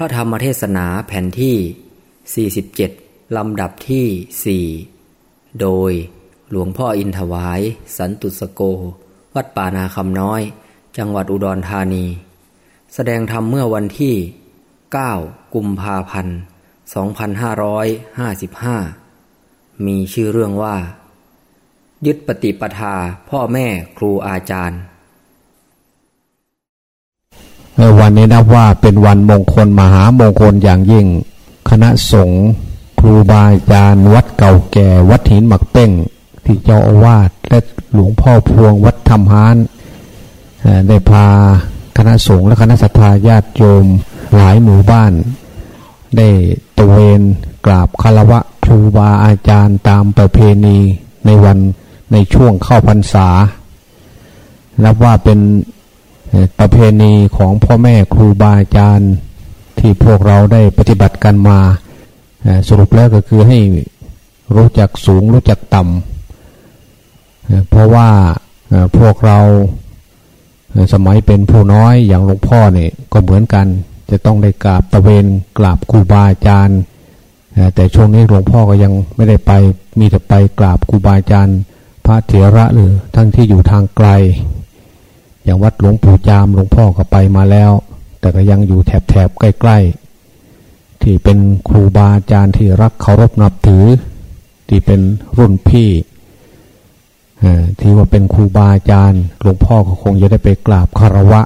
ระธรรมเทศนาแผ่นที่ 47 ลำดับที่ 4 โดยหลวงพ่ออินถวาย สันตุสโก วัดป่านาคำน้อย จังหวัดอุดรธานี แสดงธรรมเมื่อวันที่ 9 กุมภาพันธ์ 2555 มีชื่อเรื่องว่า ยึดปฏิปทาพ่อแม่ครูอาจารย์ ในวันนี้นับว่าเป็นวันมงคลมหามงคลอย่างยิ่ง คณะสงฆ์ครูบาอาจารย์วัดเก่าแก่วัดหินหมักเป้ง ที่เจ้าอาวาสและหลวงพ่อพวงวัดธรรมฮานได้พาคณะสงฆ์และคณะสัตยาญาติโยมหลายหมู่บ้าน ได้ตะเวนกราบคารวะครูบาอาจารย์ตามประเพณีในวันในช่วงเข้าพรรษา นับว่าเป็น ประเพณีของพ่อแม่ครูบาอาจารย์ที่พวกเราได้ปฏิบัติกันมา สรุปแล้วก็คือให้รู้จักสูงรู้จักต่ำเพราะว่าพวกเราสมัยเป็นผู้น้อยอย่างหลวงพ่อเนี่ยก็เหมือนกัน จะต้องได้กราบตะเวนกราบครูบาอาจารย์แต่ช่วงนี้หลวงพ่อก็ยังไม่ได้ไปมีแต่ไปกราบครูบาอาจารย์ พระเถระหรือทั้งที่อยู่ทางไกล อย่างวัดหลวงปู่จามหลวงพ่อก็ไปมาแล้ว แต่ก็ยังอยู่แถบแถบใกล้ ๆ ที่เป็นครูบาอาจารย์ที่รักเคารพนับถือ ที่เป็นรุ่นพี่ที่ว่าเป็นครูบาอาจารย์หลวงพ่อก็คงจะได้ไปกราบคารวะ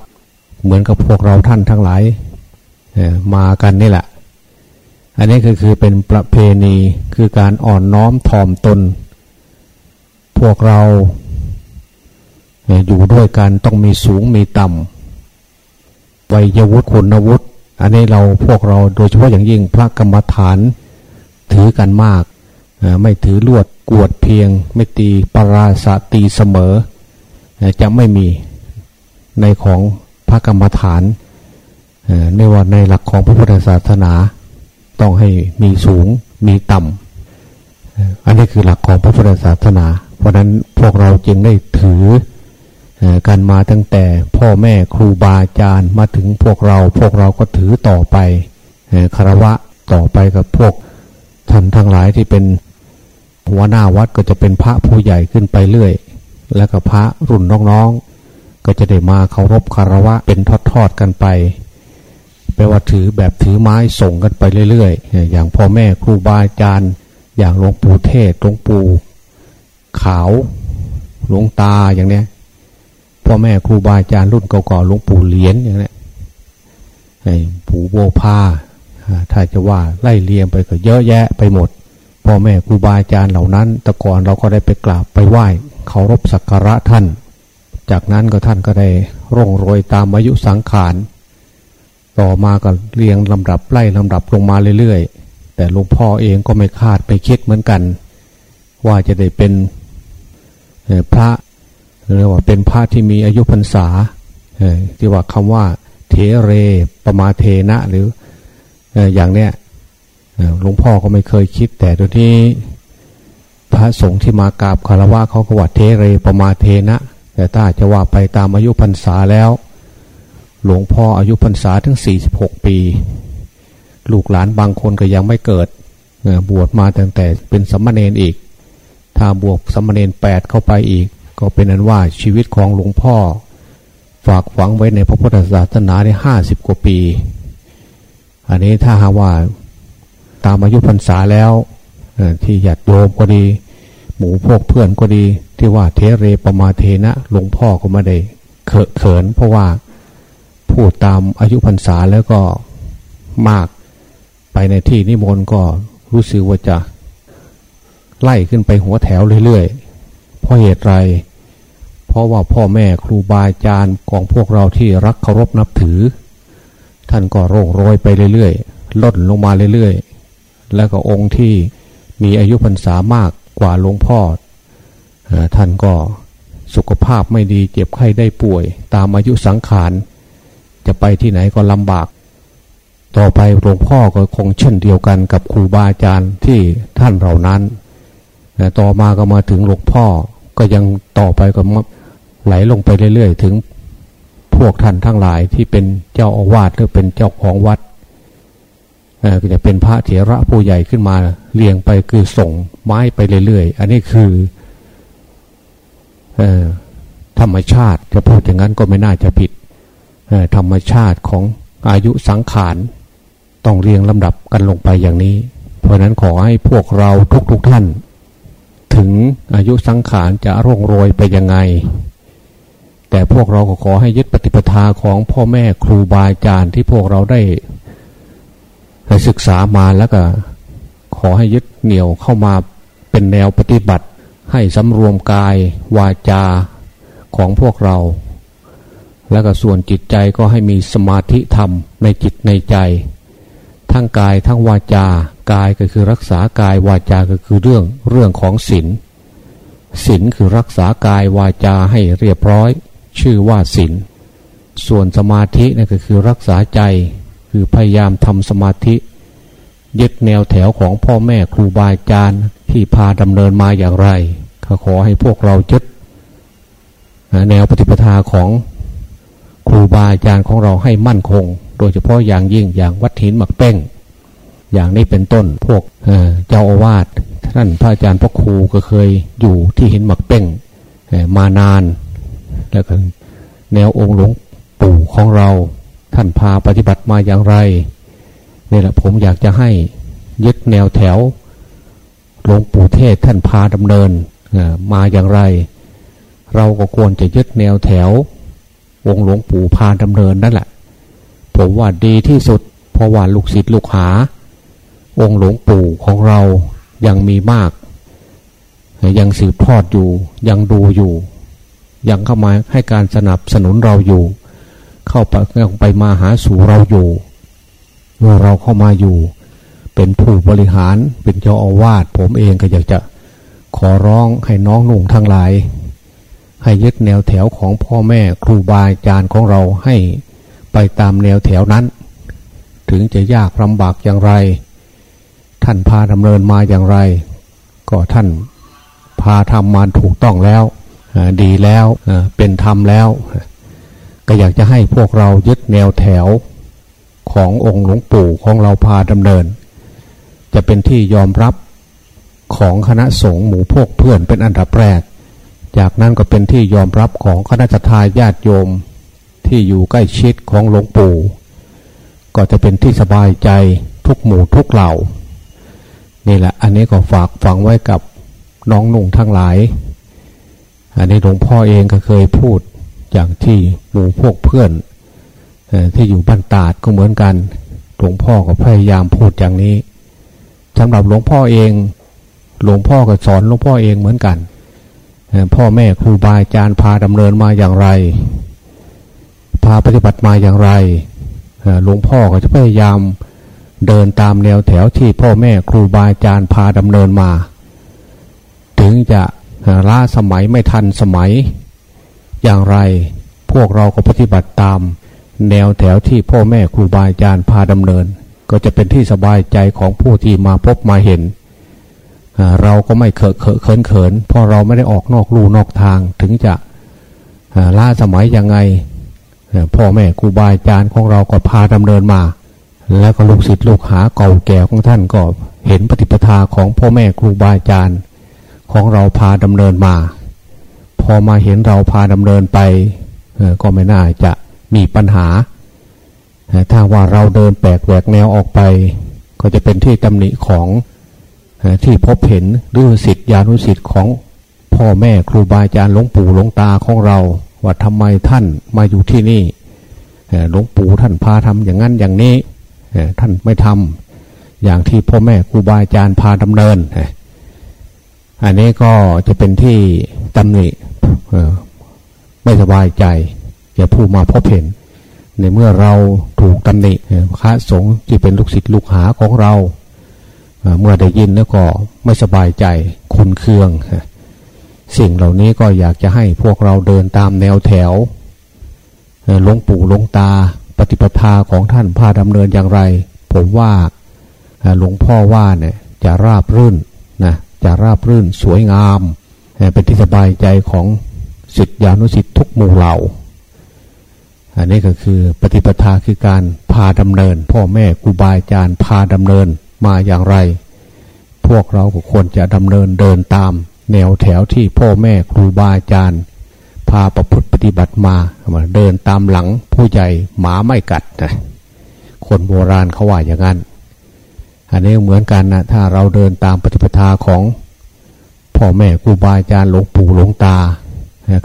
เหมือนกับพวกเราท่านทั้งหลายมากันนี่แหละ อันนี้คือคือเป็นประเพณีคือการอ่อนน้อมถ่อมตน พวกเรา อยู่ด้วยกันต้องมีสูงมีต่ำวัยวุฒิคุณวุฒิอันนี้เราพวกเราโดยเฉพาะอย่างยิ่งพระกรรมฐาน ถือกันมาก ไม่ถือลวดกวดเพียง ไม่ตีปราศตีเสมอ จะไม่มีในของพระกรรมฐานในว่าในหลักของพระพุทธศาสนา ต้องให้มีสูงมีต่ำอันนี้คือหลักของพระพุทธศาสนา เพราะนั้นพวกเราจึงได้ถือ กันมาตั้งแต่พ่อแม่ครูบาอาจารย์มาถึงพวกเราพวกเราก็ถือต่อไปคารวะต่อไปกับพวกท่านทั้งหลายที่เป็นหัวหน้าวัดก็จะเป็นพระผู้ใหญ่ขึ้นไปเรื่อย แล้วก็พระรุ่นน้องๆ ก็จะได้มาเคารพคารวะเป็นทอดๆกันไปแปลว่าถือแบบถือไม้ส่งกันไปเรื่อยๆ อย่างพ่อแม่ครูบาอาจารย์ อย่างหลวงปู่เทศหลวงปู่ขาวหลวงตาอย่างเนี้ย พ่อแม่ครูบาอาจารย์รุ่นเก่าๆหลวงปู่เหรียญอย่างนี้ปู่โบพาถ้าจะว่าไล่เลียงไปก็เยอะแยะไปหมดพ่อแม่ครูบาอาจารย์เหล่านั้น แต่ก่อนเราก็ได้ไปกราบไปไหว้เคารพสักการะท่าน จากนั้นก็ท่านก็ได้ร่งโรยตามอายุสังขาร ต่อมาก็เรียงลำดับไล่ลำดับลงมาเรื่อยๆ แต่หลวงพ่อเองก็ไม่คาดไม่คิดเหมือนกัน ว่าจะได้เป็นพระ เรียกว่าเป็นพระที่มีอายุพรรษาที่ว่าคำว่า เทเรปมาเทนะหรืออย่างเนี้ยหลวงพ่อก็ไม่เคยคิด แต่ตอนนี้พระสงฆ์ที่มากราบคารวะเขาก็ว่าเทเรปมาเทนะ แต่ถ้าจะว่าไปตามอายุพรรษาแล้ว หลวงพ่ออายุพรรษาถึงสี่สิบหกปี ลูกหลานบางคนก็ยังไม่เกิดบวชมาตั้งแต่เป็นสัมมาเนนอีก ถ้าบวกสัมมาเนนแปดเข้าไปอีก ก็เป็นนั้นว่าชีวิตของหลวงพ่อ ฝากฝังไว้ในพระพุทธศาสนาได้ห้าสิบกว่าปี อันนี้ถ้าหาว่าตามอายุพรรษาแล้วที่หยัดโยมก็ดี หมู่พวกเพื่อนก็ดี ที่ว่าเทเรปมาเทนะหลวงพ่อก็ไม่ได้เขิน เพราะว่าพูดตามอายุพรรษาแล้วก็มากไปในที่นิมนต์ก็รู้สึกว่าจะไล่ขึ้นไปหัวแถวเรื่อยๆ เพราะเหตุไร เพราะว่าพ่อแม่ครูบาอาจารย์ของพวกเราที่รักเคารพนับถือ ท่านก็โรคโรยไปเรื่อยๆลดลงมาเรื่อยๆ แล้วก็องค์ที่มีอายุพรรษามากกว่าหลวงพ่อท่านก็สุขภาพไม่ดีเจ็บไข้ได้ป่วย ตามอายุสังขาร จะไปที่ไหนก็ลำบาก ต่อไปหลวงพ่อก็คงเช่นเดียวกันกับครูบาอาจารย์ที่ท่านเหล่านั้น ต่อมาก็มาถึงหลวงพ่อ ก็ยังต่อไปก็ไหลลงไปเรื่อยๆ ถึงพวกท่านทั้งหลายที่เป็นเจ้าอาวาสหรือเป็นเจ้าของวัดก็จะเป็นพระเถระผู้ใหญ่ขึ้นมาเรียงไปคือส่งไม้ไปเรื่อยๆ อันนี้คือธรรมชาติจะพูดอย่างนั้นก็ไม่น่าจะผิดธรรมชาติของอายุสังขารต้องเรียงลำดับกันลงไปอย่างนี้ เพราะนั้นขอให้พวกเราทุกๆทท่าน ถึงอายุสังขารจะร่วงโรยไปยังไง แต่พวกเราก็ขอให้ยึดปฏิปทาของพ่อแม่ครูบาอาจารย์ที่พวกเราได้ศึกษามาแล้วก็ ขอให้ยึดเหนี่ยวเข้ามาเป็นแนวปฏิบัติ ให้สำรวมกายวาจาของพวกเรา แล้วก็ส่วนจิตใจก็ให้มีสมาธิธรรมในจิตในใจ ทั้งกายทั้งวาจา กายก็คือรักษากายวาจาก็คือเรื่องเรื่องของศีลศีลคือรักษากายวาจาให้เรียบร้อย ชื่อว่าศีลส่วนสมาธินั่ก็คือรักษาใจคือพยายามทำสมาธิยึดแนวแถวของพ่อแม่ครูบาอาจารย์ที่พาดำเนินมาอย่างไรก็ขอให้พวกเรายึดแนวปฏิปทาของครูบาอาจารย์ของเราให้มั่นคง โดยเฉพาะอย่างยิ่งอย่างวัดหินหมักเป้ง อย่างนี้เป็นต้นพวกเจ้าอาวาสท่านพระอาจารย์พระครูก็เคยอยู่ที่หินหมักเป้งมานาน แล้วก็แนวองค์หลวงปู่ของเรา ท่านพาปฏิบัติมาอย่างไรนี่แหละผมอยากจะให้ยึดแนวแถวหลวงปู่เทศท่านพาดำเนินมาอย่างไร เราก็ควรจะยึดแนวแถววงหลวงปู่พาดำเนินนั่นแหละ ผมว่าดีที่สุด เพราะว่าลูกศิษย์ลูกหา องค์หลวงปู่ของเรายังมีมาก ยังสืบทอดอยู่ ยังดูอยู่ ยังเข้ามาให้การสนับสนุนเราอยู่ เข้าไปไปมาหาสู่เราอยู่เมื่อเราเข้ามาอยู่ เป็นผู้บริหารเป็นเจ้าอาวาสผมเองก็อยากจะขอร้องให้น้องหนุ่งทั้งหลาย ให้ยึดแนวแถวของพ่อแม่ครูบาอาจารย์ของเราให้ไปตามแนวแถวนั้น ถึงจะยากลำบากอย่างไร ท่านพาดำเนินมาอย่างไร ก็ท่านพาทำมาถูกต้องแล้วดีแล้วเป็นธรรมแล้ว ก็อยากจะให้พวกเรายึดแนวแถวขององค์หลวงปู่ของเราพาดำเนิน จะเป็นที่ยอมรับของคณะสงฆ์หมู่พวกเพื่อนเป็นอันดับแรก จากนั้นก็เป็นที่ยอมรับของคณะทาญาติโยมที่อยู่ใกล้ชิดของหลวงปู่ ก็จะเป็นที่สบายใจทุกหมู่ทุกเหล่า นี่แหละ อันนี้ก็ฝากฝังไว้กับน้องหนุ่งทั้งหลาย อันนี้หลวงพ่อเองก็เคยพูดอย่างที่หมู่พวกเพื่อนที่อยู่บ้านตาดก็เหมือนกันหลวงพ่อก็พยายามพูดอย่างนี้สำหรับหลวงพ่อเอง หลวงพ่อก็สอนหลวงพ่อเองเหมือนกันพ่อแม่ครูบาอาจารย์พาดำเนินมาอย่างไร พาปฏิบัติมาอย่างไรหลวงพ่อก็จะพยายาม เดินตามแนวแถวที่พ่อแม่ครูบาอาจารย์พาดำเนินมา ถึงจะล้าสมัยไม่ทันสมัย อย่างไรพวกเราก็ปฏิบัติตาม แนวแถวที่พ่อแม่ครูบาอาจารย์พาดำเนิน ก็จะเป็นที่สบายใจของผู้ที่มาพบมาเห็น เราก็ไม่เขอะเขินเขินเพราะเราไม่ได้ออกนอกลู่นอกทางถึงจะล่าสมัยยังไงพ่อแม่ครูบาอาจารย์ของเราก็พาดำเนินมา แล้วก็ลูกศิษย์ลูกหาเก่าแก่ของท่านก็เห็นปฏิปทาของพ่อแม่ครูบาอาจารย์ของเราพาดำเนินมา พอมาเห็นเราพาดำเนินไปก็ไม่น่าจะมีปัญหา ถ้าว่าเราเดินแปลกแหวกแนวออกไป ก็จะเป็นที่ตำหนิของที่พบเห็นหรือสิทธิานุสิทธิ์ของพ่อแม่ครูบาอาจารย์หลวงปู่หลวงตาของเรา ว่าทำไมท่านมาอยู่ที่นี่หลวงปู่ท่านพาทำอย่างนั้นอย่างนี้ ท่านไม่ทำอย่างที่พ่อแม่ครูบาอาจารย์พาดำเนิน อันนี้ก็จะเป็นที่ตำหนิไม่สบายใจอย่ผู้มาพบเห็น ในเมื่อเราถูกตำหนิพระสงฆ์ที่เป็นลูกศิษย์ลูกหาของเรา เมื่อได้ยินแล้วก็ไม่สบายใจคุณเคือง สิ่งเหล่านี้ก็อยากจะให้พวกเราเดินตามแนวแถวหลวงปู่หลวงตา ปฏิปทาของท่านพาดำเนินอย่างไร ผมว่าหลวงพ่อว่าเนี่ยจะราบรื่นนะจะราบรื่นสวยงาม เป็นที่สบายใจของสิทธิานุสิทธิทุกหมู่เหล่า อันนี้ก็คือปฏิปทาคือการพาดำเนิน พ่อแม่ครูบาอาจารย์พาดำเนินมาอย่างไร พวกเราก็ควรจะดำเนินเดินตาม แนวแถวที่พ่อแม่ครูบาอาจารย์ พาประพฤติปฏิบัติมาเดินตามหลังผู้ใหญ่หมาไม่กัดนะคนโบราณเขาว่าอย่างนั้น อันนี้เหมือนกันนะถ้าเราเดินตามปฏิปทาของพ่อแม่ครูบาอาจารย์หลวงปู่หลวงตา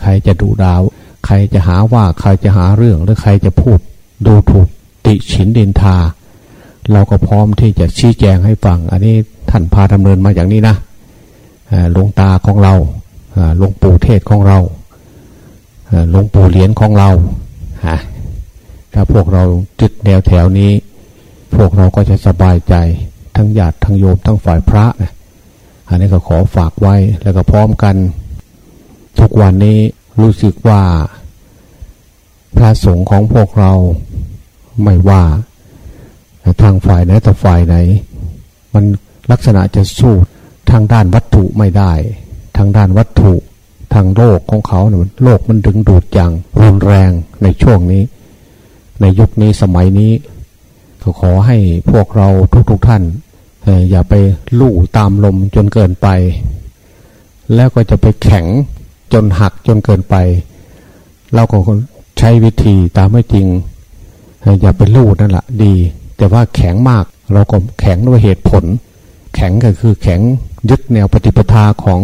ใครจะดูดาว ใครจะหาว่าใครจะหาเรื่องหรือใครจะพูดดูถูกติฉินดินทา เราก็พร้อมที่จะชี้แจงให้ฟัง อันนี้ท่านพาดำเนินมาอย่างนี้นะหลวงตาของเราหลวงปู่เทศของเรา หลวงปู่เหรียญของเราถ้าพวกเราจึดแนวแถวนี้ พวกเราก็จะสบายใจ ทั้งญาติทั้งโยมทั้งฝ่ายพระนะอันนี้ก็ขอฝากไว้แล้วก็พร้อมกัน ทุกวันนี้รู้สึกว่า พระสงฆ์ของพวกเราไม่ว่า ทางฝ่ายไหนแต่ฝ่ายไหน มันลักษณะจะสู้ทางด้านวัตถุไม่ได้ ทางด้านวัตถุ ทางโลกของเขาเนี่ยโลกมันดึงดูดอย่างรุนแรงในช่วงนี้ ในยุคนี้สมัยนี้ก็ขอให้พวกเราทุกๆทท่าน อย่าไปลู่ตามลมจนเกินไป แล้วก็จะไปแข็งจนหักจนเกินไป เราก็ใช้วิธีตามไม่จริง อย่าไปลู่นั่นแหละดี แต่ว่าแข็งมากเราก็แข็งด้วยเหตุผล แข็งก็คือแข็งยึดแนวปฏิปทาของ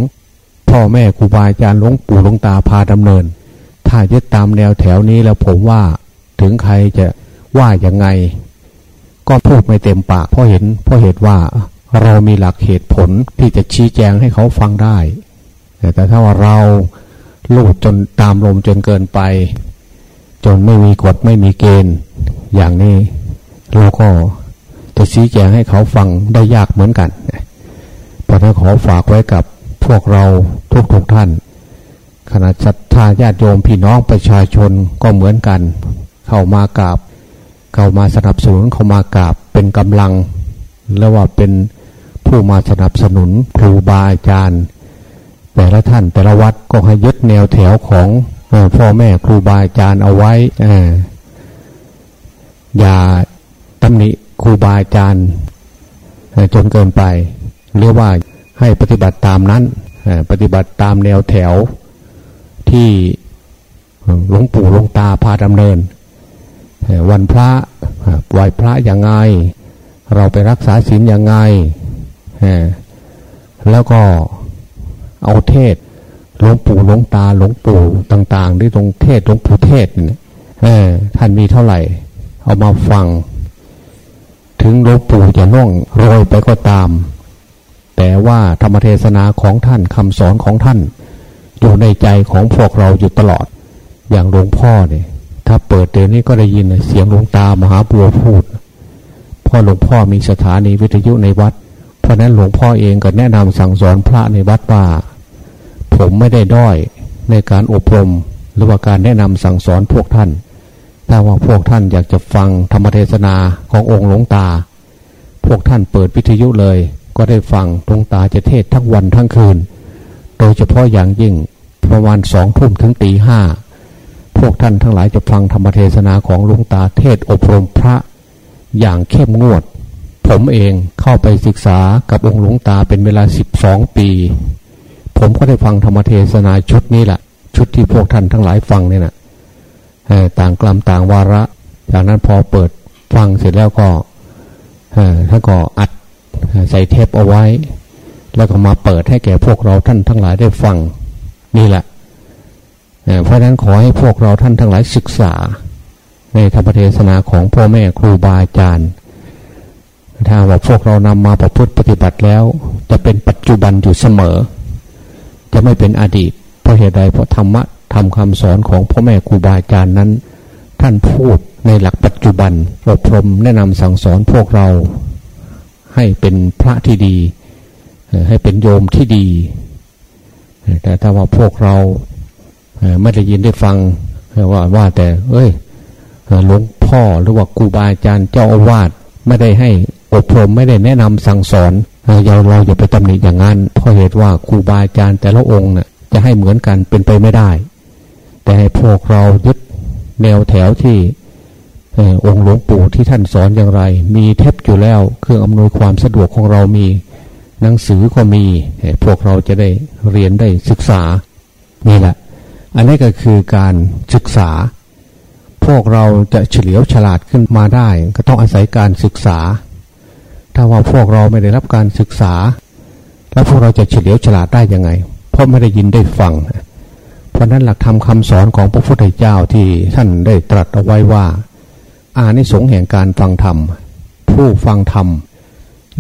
พ่อแม่ครูบาอาจารย์หลวงปู่หลวงตาพาดำเนิน ถ้ายึดตามแนวแถวนี้แล้วผมว่าถึงใครจะว่ายังไง ก็พูดไม่เต็มปากเพราะเห็นเพราะเหตุว่าเรามีหลักเหตุผลที่จะชี้แจงให้เขาฟังได้ แต่ถ้าว่าเราลูดจนตามลมจนเกินไป จนไม่มีกฎไม่มีเกณฑ์ อย่างนี้เราก็จะชี้แจงให้เขาฟังได้ยากเหมือนกันเพราะนั้นขอฝากไว้กับ พวกเราทุกๆทท่านคณะศรัทธาญาติโยมพี่น้องประชาชนก็เหมือนกัน เข้ามากราบ เข้ามาสนับสนุนเข้ามากราบเป็นกำลัง แล้วว่าเป็นผู้มาสนับสนุนครูบาอาจารย์ แต่ละท่านแต่ละวัดก็ให้ยึดแนวแถวของพ่อแม่ครูบาอาจารย์เอาไว้อย่าตำหนิครูบาอาจารย์จนเกินไปเรียกว่า ให้ปฏิบัติตามนั้น ปฏิบัติตามแนวแถวที่หลวงปู่หลวงตาพาดำเนิน วันพระไหวพระอย่างไง เราไปรักษาศีลอย่างไง แล้วก็เอาเทศหลวงปู่หลวงตาหลวงปู่ต่าง ๆ ที่ตรงเทศหลวงปู่เทศเนี่ยท่านมีเท่าไหร่ เอามาฟัง ถึงหลวงปู่จะน่องโรยไปก็ตาม แต่ว่าธรรมเทศนาของท่านคำสอนของท่าน อยู่ในใจของพวกเราอยู่ตลอด อย่างหลวงพ่อเนี่ยถ้าเปิดเดี๋ยวนี้ก็ได้ยินเสียงหลวงตามหาบัวพูดพ่อหลวงพ่อมีสถานีวิทยุในวัด เพราะนั้นหลวงพ่อเองก็แนะนำสั่งสอนพระในวัดว่า ผมไม่ได้ด้อยในการอบรมหรือว่าการแนะนำสั่งสอนพวกท่านถ้าว่าพวกท่านอยากจะฟังธรรมเทศนาขององค์หลวงตา พวกท่านเปิดวิทยุเลย ก็ได้ฟังหลวงตาจะเทศทั้งวันทั้งคืน โดยเฉพาะอย่างยิ่งประมาณสองทุ่มถึงตีห้าพวกท่านทั้งหลายจะฟังธรรมเทศนาของหลุงตาเทศอบรมพระอย่างเข้มงวด ผมเองเข้าไปศึกษากับองค์หลวงตาเป็นเวลาสิบสองปี ผมก็ได้ฟังธรรมเทศนาชุดนี้แหละชุดที่พวกท่านทั้งหลายฟังเนี่ยนะต่างกลัมต่างวาระ จากนั้นพอเปิดฟังเสร็จแล้วก็ท่านก็อัด ใส่เทปเอาไว้ แล้วก็มาเปิดให้แก่พวกเราท่านทั้งหลายได้ฟังนี่แหละเพราะนั้นขอให้พวกเราท่านทั้งหลายศึกษา ในธรรมเทศนาของพ่อแม่ครูบาอาจารย์ถ้าว่าพวกเรานำมาประพฤติปฏิบัติแล้ว จะเป็นปัจจุบันอยู่เสมอ จะไม่เป็นอดีต เพราะเหตุใดเพราะธรรมะทำคำสอนของพ่อแม่ครูบาอาจารย์นั้น ท่านพูดในหลักปัจจุบันอบรมแนะนำสั่งสอนพวกเรา ให้เป็นพระที่ดี ให้เป็นโยมที่ดี แต่ถ้าว่าพวกเราไม่ได้ยินได้ฟังว่าว่าแต่ เอ้ยหลวงพ่อหรือว่าครูบาอาจารย์เจ้าอาวาสไม่ได้ให้อบรมไม่ได้แนะนำสั่งสอนเราเราอย่าไปตำหนิอย่างนั้นเพราะเหตุว่าครูบาอาจารย์แต่ละองค์เนี่ยจะให้เหมือนกันเป็นไปไม่ได้ แต่ให้พวกเรายึดแนวแถวที่ องค์หลวงปู่ที่ท่านสอนอย่างไร มีเทปอยู่แล้ว เครื่องอำนวยความสะดวกของเรามี หนังสือก็มี พวกเราจะได้เรียนได้ศึกษา นี่แหละ อันนี้ก็คือการศึกษา พวกเราจะเฉลียวฉลาดขึ้นมาได้ ก็ต้องอาศัยการศึกษา ถ้าว่าพวกเราไม่ได้รับการศึกษา แล้วพวกเราจะเฉลียวฉลาดได้ยังไง เพราะไม่ได้ยินได้ฟัง เพราะนั้นหลักธรรมคาสอนของพระพุทธเจ้าที่ท่านได้ตรัสเอาไว้ว่า อานิสงส์แห่งการฟังธรรม ผู้ฟังธรรม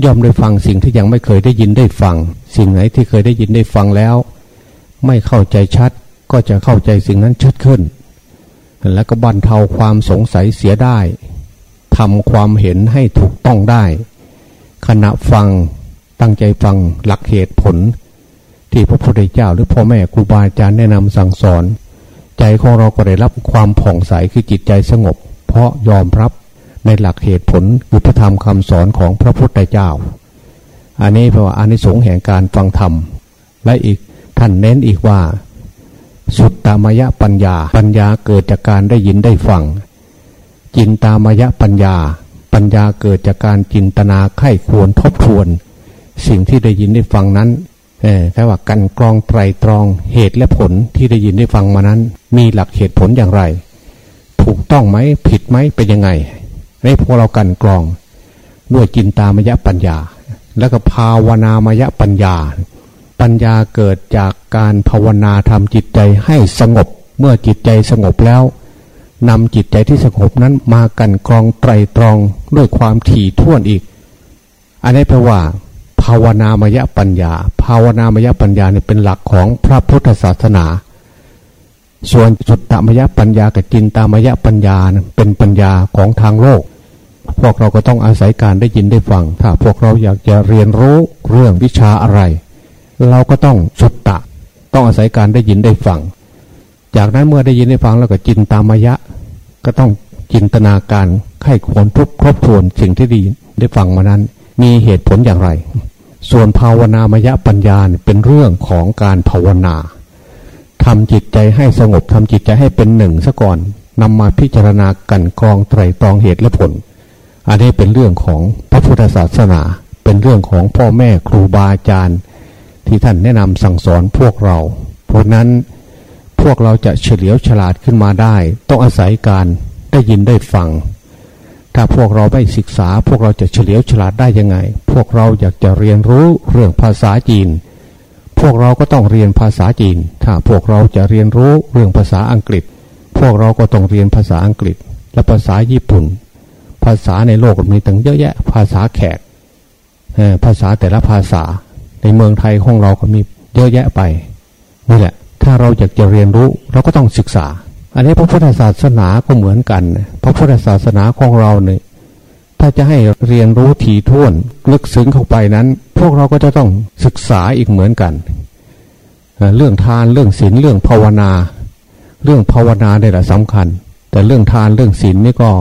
ย่อมได้ฟังสิ่งที่ยังไม่เคยได้ยินได้ฟัง สิ่งไหนที่เคยได้ยินได้ฟังแล้ว ไม่เข้าใจชัดก็จะเข้าใจสิ่งนั้นชัดขึ้น แล้วก็บรรเทาความสงสัยเสียได้ทำความเห็นให้ถูกต้องได้ ขณะฟังตั้งใจฟังหลักเหตุผล ที่พระพุทธเจ้าหรือพ่อแม่ครูบาอาจารย์แนะนำสั่งสอน ใจของเราก็ได้รับความผ่องใสคือจิตใจสงบ เพราะยอมรับในหลักเหตุผลคือพระธรรมคำสอนของพระพุทธเจ้า อันนี้แปลว่าอานิสงส์แห่งการฟังธรรม และอีกท่านเน้นอีกว่า สุตตามยปัญญา ปัญญาเกิดจากการได้ยินได้ฟัง จินตามยปัญญา ปัญญาเกิดจากการจินตนาไข้ควรทบทวน สิ่งที่ได้ยินได้ฟังนั้นแค่ว่ากันกรองไตรตรองเหตุและผลที่ได้ยินได้ฟังมานั้น มีหลักเหตุผลอย่างไร ถูกต้องไหมผิดไหมเป็นยังไงให้พวกเรากันกรอง ด้วยจินตามยปัญญา แล้วก็ภาวนามยปัญญา ปัญญาเกิดจากการภาวนาทำจิตใจให้สงบ เมื่อจิตใจสงบแล้วนำจิตใจที่สงบนั้นมากันกรองไตรตรองด้วยความถี่ท่วนอีก อันนี้แปลว่า ภาวนามยปัญญา ภาวนามยปัญญาเนี่ยเป็นหลักของพระพุทธศาสนา ส่วนจุดตมยะปัญญากับจินตามยะปัญญาเป็นปัญญาของทางโลก พวกเราก็ต้องอาศัยการได้ยินได้ฟัง ถ้าพวกเราอยากจะเรียนรู้เรื่องวิชาอะไร เราก็ต้องสุดตะ ต้องอาศัยการได้ยินได้ฟัง จากนั้นเมื่อได้ยินได้ฟังแล้วก็จินตามยะ ก็ต้องจินตนาการไข้ควรทุกครบถ้วนสิ่งที่ดีได้ฟังมานั้น มีเหตุผลอย่างไร ส่วนภาวนามยะปัญญาเป็นเรื่องของการภาวนา ทำจิตใจให้สงบทำจิตใจให้เป็นหนึ่งซะก่อนนำมาพิจารณากันกองไตรตรองเหตุและผล อันนี้เป็นเรื่องของพระพุทธศาสนา เป็นเรื่องของพ่อแม่ครูบาอาจารย์ ที่ท่านแนะนำสั่งสอนพวกเรา เพราะนั้นพวกเราจะเฉลียวฉลาดขึ้นมาได้ ต้องอาศัยการได้ยินได้ฟัง ถ้าพวกเราไม่ศึกษา พวกเราจะเฉลียวฉลาดได้ยังไง พวกเราอยากจะเรียนรู้เรื่องภาษาจีน พวกเราก็ต้องเรียนภาษาจีน ถ้าพวกเราจะเรียนรู้เรื่องภาษาอังกฤษ พวกเราก็ต้องเรียนภาษาอังกฤษ และภาษาญี่ปุ่น ภาษาในโลกมีตั้งเยอะแยะ ภาษาแขกภาษาแต่ละภาษา ในเมืองไทยของเราก็มีเยอะแยะไปนี่แหละ ถ้าเราอยากจะเรียนรู้เราก็ต้องศึกษา อันนี้พระพุทธศาสนาก็เหมือนกัน พระพุทธศาสนาของเราเนี่ย ถ้าจะให้เรียนรู้ถี่ถ้วนลึกซึ้งเข้าไปนั้น พวกเราก็จะต้องศึกษาอีกเหมือนกัน เรื่องทานเรื่องศีลเรื่องภาวนา เรื่องภาวนาได้แหละสำคัญ แต่เรื่องทานเรื่องศีลนี่ก็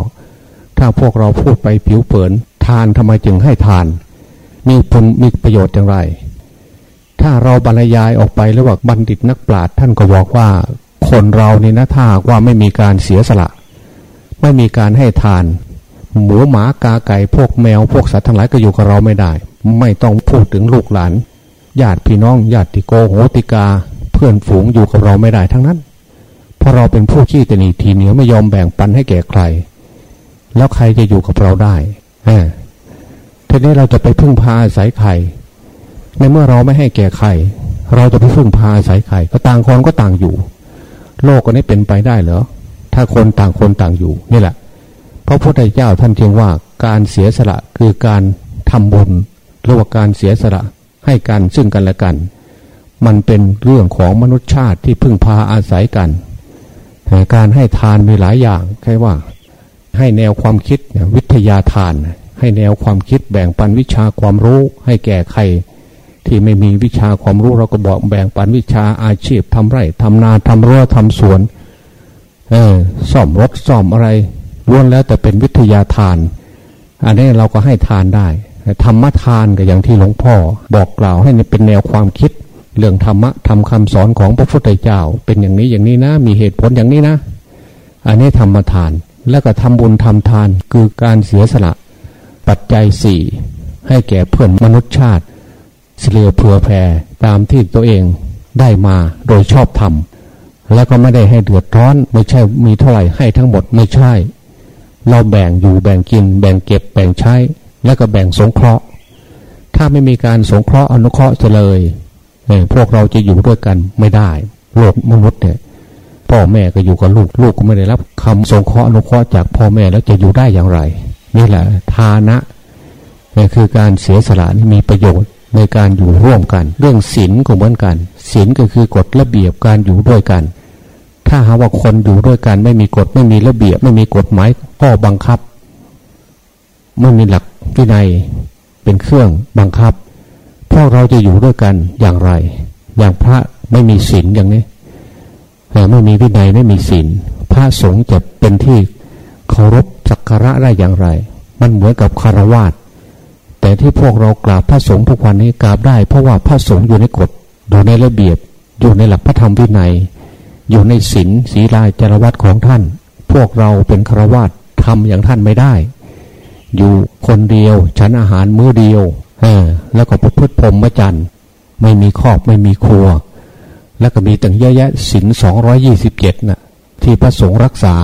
ถ้าพวกเราพูดไปผิวเผิน ทานทำไมจึงให้ทาน มีผลมีประโยชน์อย่างไร ถ้าเราบรรยายออกไปแล้วว่าบัณฑิตนักปราชญ์ท่านก็บอกว่าคนเรานี่นะถ้าว่าไม่มีการเสียสละ ไม่มีการให้ทาน หมูหมากาไก่พวกแมวพวกสัตว์ทั้งหลายก็อยู่กับเราไม่ได้ ไม่ต้องพูดถึงลูกหลานญาติพี่น้องญาติโกโหติกา เพื่อนฝูงอยู่กับเราไม่ได้ทั้งนั้น เพราะเราเป็นผู้ขี้ตนีทีเหนียวไม่ยอมแบ่งปันให้แก่ใคร แล้วใครจะอยู่กับเราได้ฮะทีนี้เราจะไปพึ่งพาอาศัยใครในเมื่อเราไม่ให้แก่ใครเราจะไปพึ่งพาอาศัยใครก็ต่างคนก็ต่างอยู่ โลกก็นี้เป็นไปได้เหรอถ้าคนต่างคนต่างอยู่นี่แหละ พระพุทธเจ้าท่านเทียงว่าการเสียสละคือการทำบุญหรือว่าการเสียสละให้กันซึ่งกันและกัน มันเป็นเรื่องของมนุษยชาติที่พึ่งพาอาศัยกัน การให้ทานมีหลายอย่างแค่ว่า ให้แนวความคิดวิทยาทาน ให้แนวความคิดแบ่งปันวิชาความรู้ ให้แก่ใครที่ไม่มีวิชาความรู้เราก็บอกแบ่งปันวิชาอาชีพทำไร่ทำนาทำรั้วทำสวนเออซ่อมรถซ่อมอะไร ล้วนแล้วแต่เป็นวิทยาทาน อันนี้เราก็ให้ทานได้ธรรมทานก็อย่างที่หลวงพ่อ บอกกล่าวให้เป็นแนวความคิด เรื่องธรรมะทำคำสอนของพระพุทธเจ้า เป็นอย่างนี้อย่างนี้นะ มีเหตุผลอย่างนี้นะ อันนี้ธรรมทานแล้วก็ทำบุญทำทานคือการเสียสละปัจจัยสี่ให้แก่เพื่อนมนุษยชาติเสลียเผื่อแผ่ตามที่ตัวเองได้มาโดยชอบธรรมแล้วก็ไม่ได้ให้เดือดร้อน ไม่ใช่มีเท่าไหร่ให้ทั้งหมดไม่ใช่ เราแบ่งอยู่แบ่งกิน แบ่งเก็บแบ่งใช้ แล้วก็แบ่งสงเคราะห์ ถ้าไม่มีการสงเคราะห์อนุเคราะห์จะเลยพวกเราจะอยู่ด้วยกันไม่ได้โลกมนุษย์เนี่ยพ่อแม่ก็อยู่กับลูกลูกก็ไม่ได้รับคำสงเคราะห์อนุเคราะห์จากพ่อแม่แล้วจะอยู่ได้อย่างไร นี่แหละทานะนี่คือการเสียสละนี่มีประโยชน์ในการอยู่ร่วมกัน เรื่องศีลก็เหมือนกันศีลก็คือกฎระเบียบการอยู่ด้วยกัน ถ้าหาว่าคนอยู่ด้วยกันไม่มีกฎไม่มีระเบียบ ไม่มีกฎหมายข้อบังคับ ไม่มีหลักวินัยเป็นเครื่องบังคับพวกเราจะอยู่ด้วยกันอย่างไร อย่างพระไม่มีศีลอย่างนี้แต่ไม่มีวินัยไม่มีศีลพระสงฆ์จะเป็นที่เคารพสักการะได้อย่างไร มันเหมือนกับคารวาสแต่ที่พวกเรากราบพระสงฆ์ทุกวันนี้กราบได้ เพราะว่าพระสงฆ์อยู่ในกฎอยู่ในระเบียบ อยู่ในหลักพระธรรมวินัย อยู่ในศีลศีลายจารวัตของท่าน พวกเราเป็นคารวาสทำอย่างท่านไม่ได้ อยู่คนเดียวฉันอาหารมื้อเดียวเออแล้วก็ประพฤติพรหมจรรย์ไม่มีครอบไม่มีครัว แล้วก็มีตั้งเยอะแยะศีลสองร้อยี่สิบเจ็ดน่ะที่พระสงฆ์รักษา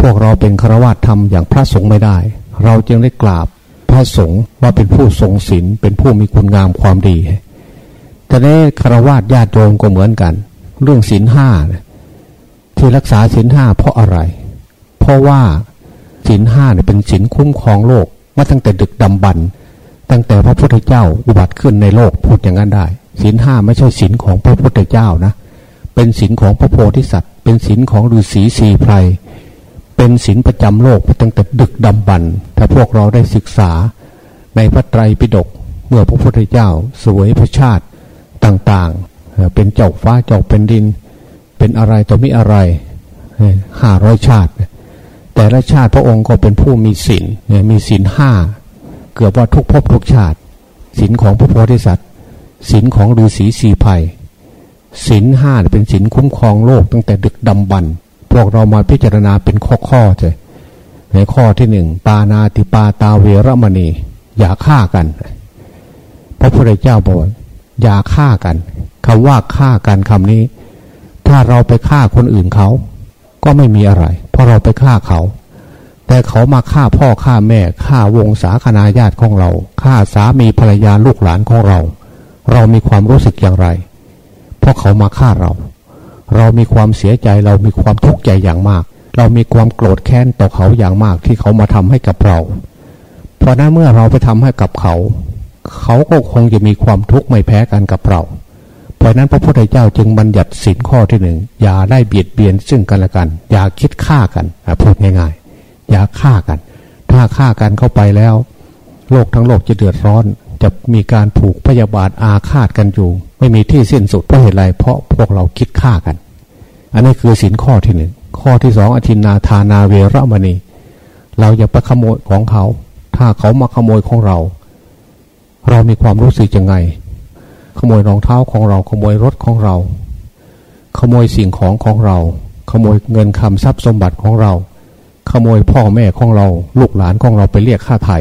พวกเราเป็นคารวะทำอย่างพระสงฆ์ไม่ได้ เราจึงได้กราบพระสงฆ์ว่าเป็นผู้ทรงศีลเป็นผู้มีคุณงามความดีแต่ในคารวะญาติโยมก็เหมือนกัน เรื่องศีลห้าที่รักษาศีลห้าเพราะอะไร เพราะว่าศีลห้าเนี่ยเป็นศีลคุ้มครองโลกมาตั้งแต่ดึกดำบรรตั้งแต่พระพุทธเจ้าอุบัติขึ้นในโลกพูดอย่างนั้นได้ศีลห้าไม่ใช่ศีลของพระพุทธเจ้านะ เป็นศีลของพระโพธิสัตว์ เป็นศีลของฤาษีสีไพรเป็นศีลประจำโลกมาตั้งแต่ดึกดำบรรถ้าพวกเราได้ศึกษาในพระไตรปิฎกเมื่อพระพุทธเจ้าสวยพระชาติต่างๆ เป็นเจ้าฟ้าเจ้าเป็นดิน เป็นอะไรต่อมิอะไรห้าร้อยชาติ แต่ละชาติพระองค์ก็เป็นผู้มีศีลมีศีลห้าเกือบว่าทุกภพทุกชาติศีลของพระโพธิสัตว์ศีลของฤาษีสีภัยศีลห้าเป็นศีลคุ้มครองโลกตั้งแต่ดึกดำบรรพวกเรามาพิจารณาเป็นข้อข้อเลยในข้อที่หนึ่งปานาติปาตาเวรมณี อย่าฆ่ากัน พระพุทธเจ้าบอก อย่าฆ่ากันคำว่าฆ่ากันคำนี้ ถ้าเราไปฆ่าคนอื่นเขา ก็ไม่มีอะไร เพราะเราไปฆ่าเขา แต่เขามาฆ่าพ่อฆ่าแม่ฆ่าวงศาคณาญาติของเราฆ่าสามีภรรยาลูกหลานของเรา เรามีความรู้สึกอย่างไร เพราะเขามาฆ่าเรา เรามีความเสียใจเรามีความทุกข์ใจอย่างมาก เรามีความโกรธแค้นต่อเขาอย่างมากที่เขามาทำให้กับเรา เพราะนั้นเมื่อเราไปทำให้กับเขา เขาก็คงจะมีความทุกข์ไม่แพ้กันกับเรา เพราะนั้นพระพุทธเจ้าจึงบัญญัติสินข้อที่หนึ่งอย่าได้เบียดเบียนซึ่งกันและกัน อย่าคิดฆ่ากันพูดง่ายอย่าฆ่ากัน ถ้าฆ่ากันเข้าไปแล้ว โลกทั้งโลกจะเดือดร้อน จะมีการผูกพยาบาทอาฆาตกันอยู่ ไม่มีที่สิ้นสุดเพราะเหตุไรเพราะพวกเราคิดฆ่ากัน อันนี้คือสินข้อที่หนึ่งข้อที่สองอธินาทานาเวรมณี เราอย่าไปขโมยของเขา ถ้าเขามาขโมยของเรา เรามีความรู้สึกยังไง ขโมยรองเท้าของเรา ขโมยรถของเรา ขโมยสิ่งของของเรา ขโมยเงินคำทรัพย์สมบัติของเรา ขโมยพ่อแม่ของเรา ลูกหลานของเราไปเรียกค่าไถ่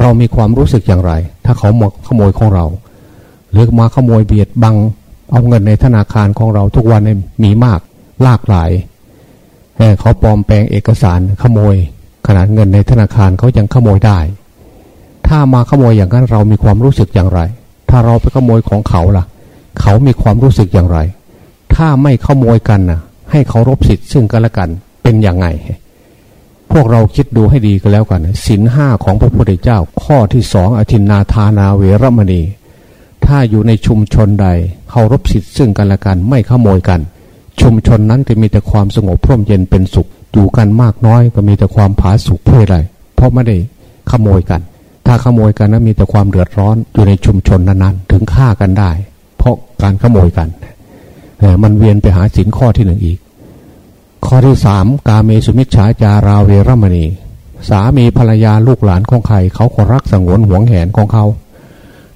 เรามีความรู้สึกอย่างไร ถ้าเขามาขโมยของเรา หรือมาขโมยเบียดบัง เอาเงินในธนาคารของเราทุกวันนี้มีมากลากหลายเขาปลอมแปลงเอกสารขโมย ขนาดเงินในธนาคารเขายังขโมยได้ ถ้ามาขโมยอย่างนั้นเรามีความรู้สึกอย่างไร ถ้าเราไปขโมยของเขาล่ะ เขามีความรู้สึกอย่างไร ถ้าไม่ขโมยกันนะให้เขารบสิทธิ์ซึ่งกันและกันเป็นอย่างไง พวกเราคิดดูให้ดีก็แล้วกันสินห้าของพระพุทธเจ้า ข้อที่สองอธินนาทานาเวรมณี ถ้าอยู่ในชุมชนใดเคารพสิทธิ์ซึ่งกันและกันไม่ขโมยกัน ชุมชนนั้นจะมีแต่ความสงบพร่มเย็นเป็นสุขอยู่กันมากน้อยก็มีแต่ความผาสุกเพื่ออะไรเพราะไม่ได้ขโมยกัน ถ้าขโมยกันนั้นมีแต่ความเดือดร้อนอยู่ในชุมชนนั้นๆ ถึงฆ่ากันได้ เพราะการขโมยกันมันเวียนไปหาสินข้อที่หนึ่งอีก ข้อที่สามกาเมสุมิชฌาจาราเวรมณี สามีภรรยาลูกหลานของใครเขาก็รักสงวนหวงแหนของเขา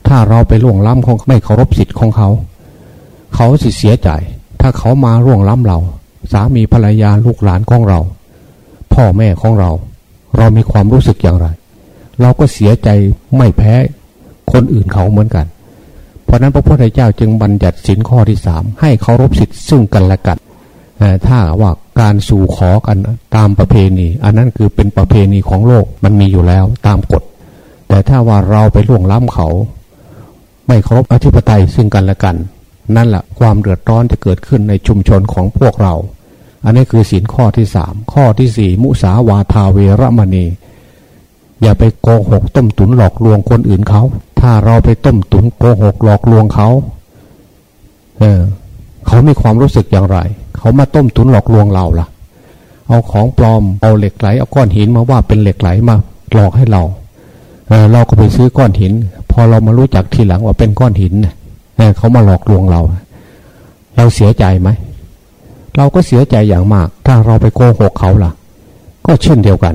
ถ้าเราไปล่วงล้ำของไม่เคารพสิทธิ์ของเขา เขาสิเสียใจ ถ้าเขามาล่วงล้ำเรา สามีภรรยาลูกหลานของเรา พ่อแม่ของเรา เรามีความรู้สึกอย่างไร เราก็เสียใจไม่แพ้คนอื่นเขาเหมือนกัน เพราะนั้นพระพุทธเจ้าจึงบัญญัติสินข้อที่สามให้เคารพสิทธิ์ซึ่งกันและกันถ้าว่าการสู่ขอกันตามประเพณี อันนั้นคือเป็นประเพณีของโลกมันมีอยู่แล้วตามกฎ แต่ถ้าว่าเราไปล่วงล้ำเขา ไม่เคารพอธิปไตยซึ่งกันและกัน นั่นแหละความเดือดร้อนจะเกิดขึ้นในชุมชนของพวกเรา อันนี้คือสินข้อที่สามข้อที่สี่มุสาวาทาเวรมณี อย่าไปโกหกต้มตุนหลอกลวงคนอื่นเขา ถ้าเราไปต้มตุนโกหกหลอกลวงเขา เออ เขามีความรู้สึกอย่างไร เขามาต้มตุนหลอกลวงเราล่ะ เอาของปลอม เอาเหล็กไหล เอาก้อนหินมาว่าเป็นเหล็กไหลมาหลอกให้เราเเราก็ไปซื้อก้อนหิน พอเรามารู้จักทีหลังว่าเป็นก้อนหินเนี่ยเขามาหลอกลวงเรา เราเสียใจไหม เราก็เสียใจอย่างมาก ถ้าเราไปโกหกเขาล่ะ ก็เช่นเดียวกัน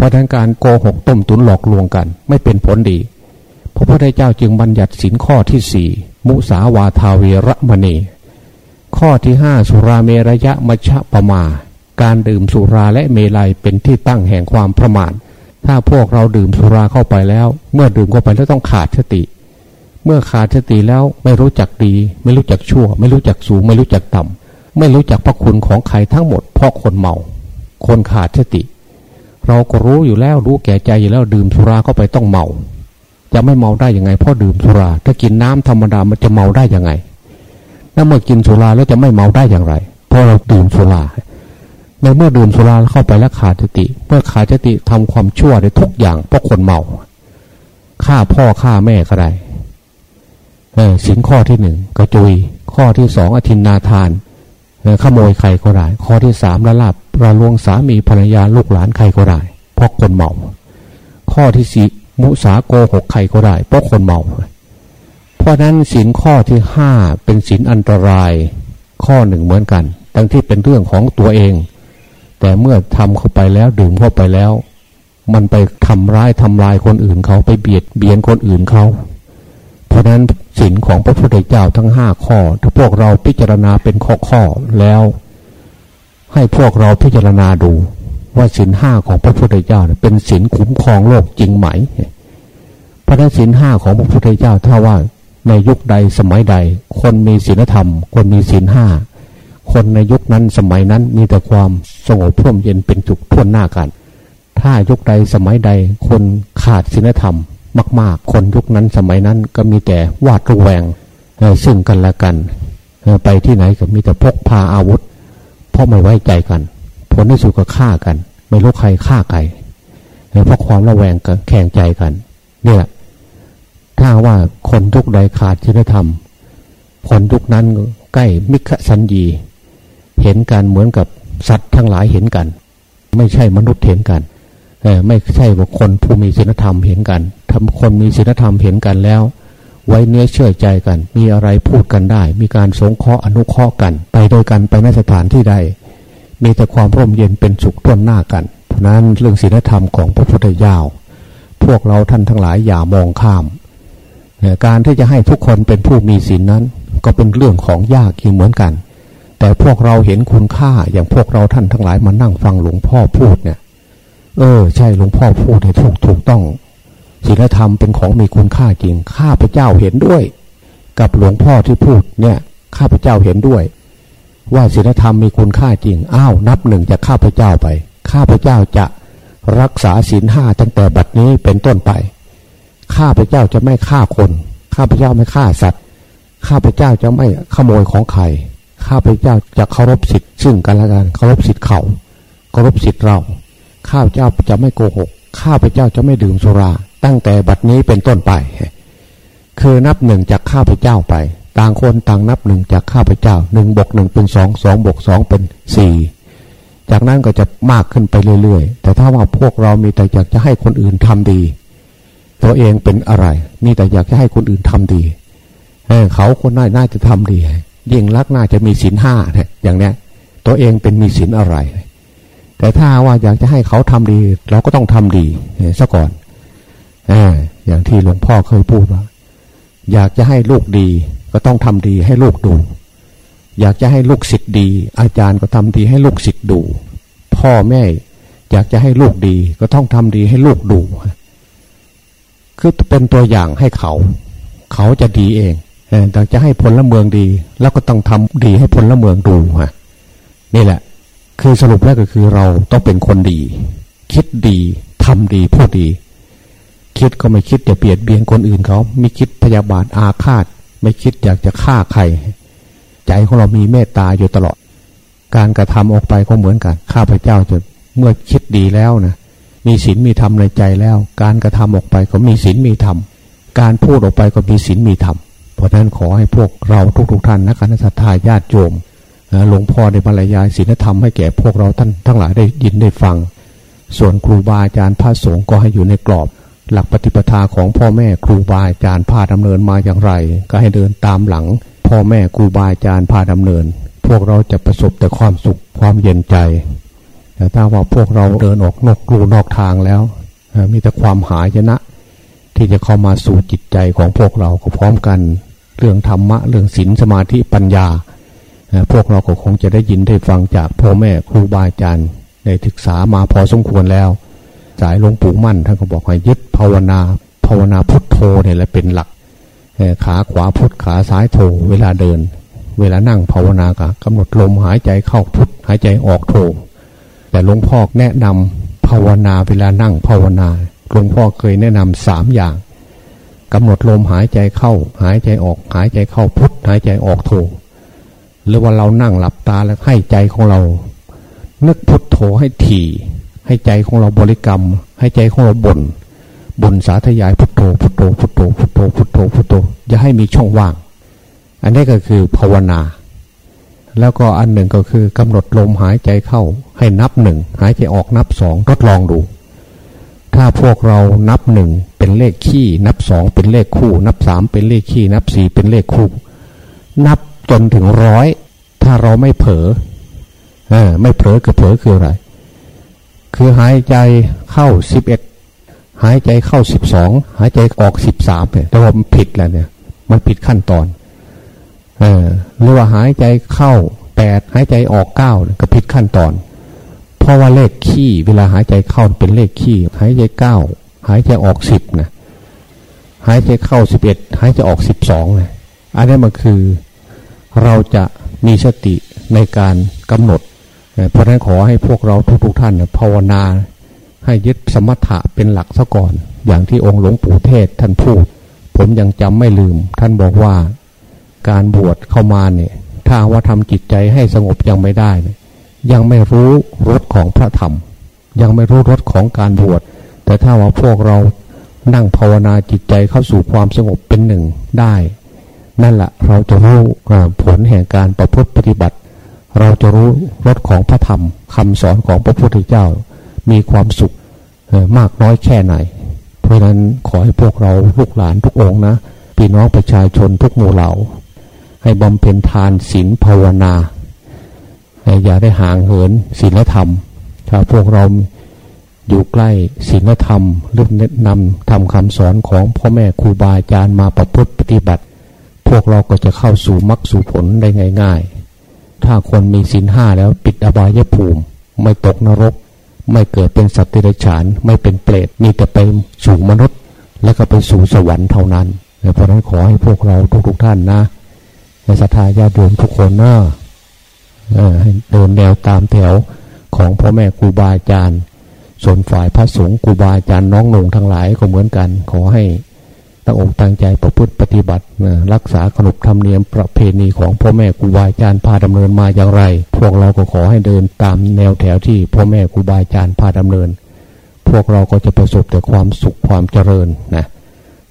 เพราะทั้งการโกหกต้มตุนหลอกลวงกัน ไม่เป็นผลดีพระพุทธเจ้าจึงบัญญัติสินข้อที่สี่มุสาวาทาเวรมณี ข้อที่ห้าสุราเมรยะมชะปะมา การดื่มสุราและเมลัยเป็นที่ตั้งแห่งความประมาทถ้าพวกเราดื่มสุราเข้าไปแล้ว เมื่อดื่มเข้าไปแล้วต้องขาดสติ เมื่อขาดสติแล้วไม่รู้จักดี ไม่รู้จักชั่ว ไม่รู้จักสูง ไม่รู้จักต่ำไม่รู้จักพระคุณของใครทั้งหมดเพราะคนเมา คนขาดสติ เราก็รู้อยู่แล้วรู้แก่ใจอยู่แล้วดื่มสุราเข้าไปต้องเมา จะไม่เมาได้ยังไงเพราะดื่มสุรา ถ้ากินน้ำธรรมดามันจะเมาได้ยังไงถ้าเมื่อกินสุราแล้วจะไม่เมาได้อย่างไรเพราะเราดื่มสุราในเมื่อดื่มสุราเข้าไปแล้วขาดสติ เมื่อขาดสติทำความชั่วได้ทุกอย่างเพราะคนเมาฆ่าพ่อฆ่าแม่ก็ได้สินข้อที่หนึ่งกระจุย ข้อที่สองอธินนาทานขโมยใครก็ได้ข้อที่สามละลาบ ประลวงสามีภรรยาลูกหลานใครก็ได้ เพราะคนเมา ข้อที่สี่มุสาโกหกใครก็ได้ เพราะคนเมา เพราะนั้นสินข้อที่ห้าเป็นสินอันตรายข้อหนึ่งเหมือนกันทั้งที่เป็นเรื่องของตัวเอง แต่เมื่อทำเข้าไปแล้วดื่มเข้าไปแล้ว มันไปทำร้ายทำลายคนอื่นเขาไปเบียดเบียนคนอื่นเขาเพราะนั้นสินของพระพุทธเจ้าทั้งห้าข้อถ้าพวกเราพิจารณาเป็นข้อข้อแล้ว ให้พวกเราพิจารณาดูว่าสินห้าของพระพุทธเจ้าเป็นสินคุ้มครองโลกจริงไหม เพราะนั้นสินห้าของพระพุทธเจ้าถ้าว่าในยุคใดสมัยใด คนมีศีลธรรม คนมีศีลห้าคนในยุคนั้นสมัยนั้นมีแต่ความสงบพ่มเย็นเป็นจุกท่วนหน้ากัน ถ้ายุคใดสมัยใด คนขาดศีลธรรม มาก ๆ คนยุคนั้นสมัยนั้นก็มีแต่วาดระแวงซึ่งกันและกัน ไปที่ไหนก็มีแต่พกพาอาวุธ ราะไม่ไว้ใจกัน ผลที่สุดก็ฆ่ากัน ไม่รู้ใครฆ่าใครเพราะความระแวงกแข่งใจกัน เนี่ยถ้าว่าคนยุคใดขาดศีลธรรม คนยุคนั้นใกล้มิขสัญญี เห็นกันเหมือนกับสัตว์ทั้งหลายเห็นกัน ไม่ใช่มนุษย์เห็นกันไม่ใช่ว่าคนผู้มีศีลธรรมเห็นกันทำคนมีศีลธรรมเห็นกันแล้ว ไว้เนื้อเชื่อใจกัน มีอะไรพูดกันได้ มีการสงเคราะห์อนุเคราะห์กัน ไปโดยกันไปในสถานที่ใด มีแต่ความร่มเย็นเป็นสุขท่วนหน้ากันเพราะนั้นเรื่องศีลธรรมของพระพุทธเจ้าพวกเราท่านทั้งหลายอย่ามองข้ามการที่จะให้ทุกคนเป็นผู้มีศีลนั้น ก็เป็นเรื่องของยากอีกเหมือนกัน แต่พวกเราเห็นคุณค่าอย่างพวกเราท่านทั้งหลายมานั่งฟังหลวงพ่อพูดเนี่ย เออ ใช่หลวงพ่อพูดให้ถูกถูกต้อง ศีลธรรมเป็นของมีคุณค่าจริง ข้าพเจ้าเห็นด้วย กับหลวงพ่อที่พูดเนี่ย ข้าพเจ้าเห็นด้วย ว่าศีลธรรมมีคุณค่าจริง อ้าว นับหนึ่งจากข้าพเจ้าไป ข้าพเจ้าจะรักษาศีลห้าตั้งแต่บัดนี้เป็นต้นไป ข้าพเจ้าจะไม่ฆ่าคน ข้าพเจ้าไม่ฆ่าสัตว์ ข้าพเจ้าจะไม่ขโมยของใคร ข้าพเจ้าจะเคารพสิทธิ์ซึ่งกันและกัน เคารพสิทธิ์เขา เคารพสิทธิ์เรา ข้าพเจ้าจะไม่โกหก ข้าพเจ้าจะไม่ดื่มสุรา ตั้งแต่บัดนี้เป็นต้นไป คือนับหนึ่งจากข้าพเจ้าไป ต่างคนต่างนับหนึ่งจากข้าพเจ้าหนึ่งบวกหนึ่งเป็นสองสองบวกสองเป็นสี่จากนั้นก็จะมากขึ้นไปเรื่อยๆ แต่ถ้าว่าพวกเรามีแต่อยากจะให้คนอื่นทำดี ตัวเองเป็นอะไร มีแต่อยากจะให้คนอื่นทำดีเเขาคนน่าน่าจะทำดียิ่งรักน่าจะมีศีลห้าอย่างเนี้ย ตัวเองเป็นมีศีลอะไร แต่ถ้าว่าอยากจะให้เขาทำดี เราก็ต้องทำดีซะก่อน ออย่างที่หลวงพ่อเคยพูดว่า อยากจะให้ลูกดี ก็ต้องทำดีให้ลูกดู อยากจะให้ลูกศิษย์ดี อาจารย์ก็ทำดีให้ลูกศิษย์ดู พ่อแม่ อยากจะให้ลูกดี ก็ต้องทำดีให้ลูกดู คือเป็นตัวอย่างให้เขา เขาจะดีเองแต่จะให้พลเมืองดี แล้วก็ต้องทำดีให้พลเมืองดูฮะนี่แหละ คือสรุปแล้วก็คือเราต้องเป็นคนดี คิดดีทำดีพูดดี คิดก็ไม่คิดจะเบียดเบียนคนอื่นเขาไม่คิดพยาบาทอาฆาต ไม่คิดอยากจะฆ่าใคร ใจของเรามีเมตตาอยู่ตลอด การกระทำออกไปก็เหมือนกัน ข้าพเจ้าจะเมื่อคิดดีแล้วนะมีศีลมีธรรมในใจแล้ว การกระทำออกไปก็มีศีลมีธรรมการพูดออกไปก็มีศีลมีธรรมเพราะฉะนั้นขอให้พวกเราทุกๆทท่านนะคณะสัตยาญาติโยมหลวงพ่อในบรรยายศีลธรรมให้แก่พวกเราท่านทั้งหลายได้ยินได้ฟัง ส่วนครูบาอาจารย์พระสงฆ์ก็ให้อยู่ในกรอบ หลักปฏิปทาของพ่อแม่ครูบาอาจารย์พาดำเนินมาอย่างไร ก็ให้เดินตามหลัง พ่อแม่ครูบาอาจารย์พาดำเนิน พวกเราจะประสบแต่ความสุขความเย็นใจ แต่ถ้าว่าพวกเราเดินออกนอกลูนอกทางแล้ว มีแต่ความหายนะ ที่จะเข้ามาสู่จิตใจของพวกเราก็พร้อมกัน เรื่องธรรมะเรื่องศีลสมาธิปัญญา พวกเราก็คงจะได้ยินได้ฟังจากพ่อแม่ครูบาอาจารย์ได้ศึกษามาพอสมควรแล้ว สายหลวงปู่มั่นท่านก็บอกให้ยึดภาวนาภาวนาพุทโธเนี่ยแหละเป็นหลักขาขวาพุทขาซ้ายโธเวลาเดิน เวลานั่งภาวนากะกำหนดลมหายใจเข้าพุทหายใจออกโธแต่หลวงพ่อแนะนำภาวนาเวลานั่งภาวนาหลวงพ่อเคยแนะนำสามอย่างกำหนดลมหายใจเข้า หายใจออก หายใจเข้าพุทหายใจออกโธหรือว่าเรานั่งหลับตาแล้วให้ใจของเรา นึกพุทโธให้ถี่ ให้ใจของเราบริกรรม ให้ใจของเราบน่นบ่นสาธยายพุทโธพุทโธพุทโธพุทโธพุทโธพุทโธอย่าให้มีช่องว่าง อันนี้ก็คือภาวนา แล้วก็อันหนึ่งก็คือกำหนดลมหายใจเข้า ให้นับหนึ่งหายใจออกนับสองทดลองดู ถ้าพวกเรานับหนึ่งเป็นเลขขี้ นับสองเป็นเลขคู่ นับสามเป็นเลขขี้ นับสี่เป็นเลขคู่ นับจนถึงร้อยถ้าเราไม่เผลออไม่เผลอคือเผลอคืออะไร คือหายใจเข้าสิบเอ็ดหายใจเข้าสิบสองหายใจออกสิบสามเนี่ยแต่ว่ามันผิดแล้วเนี่ย มันผิดขั้นตอน เออหรือว่าหายใจเข้าแปดหายใจออกเก้าก็ผิดขั้นตอน เพราะว่าเลขขี้เวลาหายใจเข้าเป็นเลขขี้หายใจเก้าหายใจออกสิบนะหายใจเข้าสิบเอ็ดหายใจออกสิบสองนะอันนี้มันคือเราจะมีสติในการกำหนด เพราะนั้นขอให้พวกเราทุกๆท่านภาวนาให้ยึดสมถะเป็นหลักซะก่อน อย่างที่องค์หลวงปู่เทศท่านพูด ผมยังจำไม่ลืม ท่านบอกว่าการบวชเข้ามาเนี่ยถ้าว่าทำจิตใจให้สงบยังไม่ได้ยยังไม่รู้รสของพระธรรม ยังไม่รู้รสของการบวช แต่ถ้าว่าพวกเรานั่งภาวนาจิตใจเข้าสู่ความสงบเป็นหนึ่งได้ นั่นแหละเราจะรู้ผลแห่งการประพฤติปฏิบัติ เราจะรู้รสของพระธรรมคำสอนของพระพุทธเจ้า มีความสุขมากน้อยแค่ไหน เพราะนั้นขอให้พวกเราลูกหลานทุกองนะพี่น้องประชาชนทุกหมู่เหล่า ให้บำเพ็ญทานศีลภาวนา อย่าได้ห่างเหินศีลธรรม ถ้าพวกเราอยู่ใกล้ศีลธรรมหรือแนะนำทำคำสอนของพ่อแม่ครูบาอาจารย์มาประพฤติปฏิบัติ พวกเราก็จะเข้าสู่มรรคสู่ผลได้ง่าย ๆ ถ้าคนมีศีลห้าแล้วปิดอบายภูมิ ไม่ตกนรก ไม่เกิดเป็นสัตว์เดรัจฉาน ไม่เป็นเปรตมีแต่ไปสู่มนุษย์ แล้วก็ไปสู่สวรรค์เท่านั้นเพราะนั้นขอให้พวกเราทุก ๆ ท่านนะศรัทธาญาติโยมทุกคนเนะให้เดินแนวตามแถวของพ่อแม่ครูบาอาจารย์ ส่วนฝ่ายพระสงฆ์ครูบาอาจารย์น้องหนุ่งทั้งหลายก็เหมือนกัน ขอให้ ตั้งอกตั้งใจประพฤติปฏิบัติรักษาขนบธรรมเนียมประเพณีของพ่อแม่ครูบาอาจารย์พาดำเนินมาอย่างไร พวกเราก็ขอให้เดินตามแนวแถวที่พ่อแม่ครูบาอาจารย์พาดำเนิน พวกเราก็จะประสบแต่ความสุขความเจริญนะ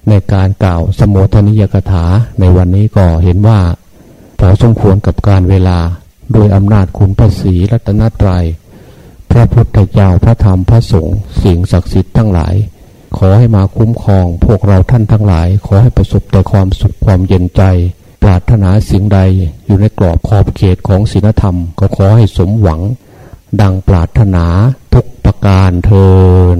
ในการกล่าวสมโภชนิยกถาในวันนี้ก็เห็นว่าพอสมควรกับการเวลาโดยอำนาจคุณพระศรีรัตนตรยัยพระพุทธเจ้าพระธรรมพระสงฆ์สิ่งศักดิ์สิทธิ์ทั้งหลาย ขอให้มาคุ้มครอง พวกเราท่านทั้งหลาย ขอให้ประสบแต่ความสุขความเย็นใจ ปรารถนาสิ่งใดอยู่ในกรอบขอบเขตของศีลธรรม ก็ขอให้สมหวัง ดังปรารถนาทุกประการเทิน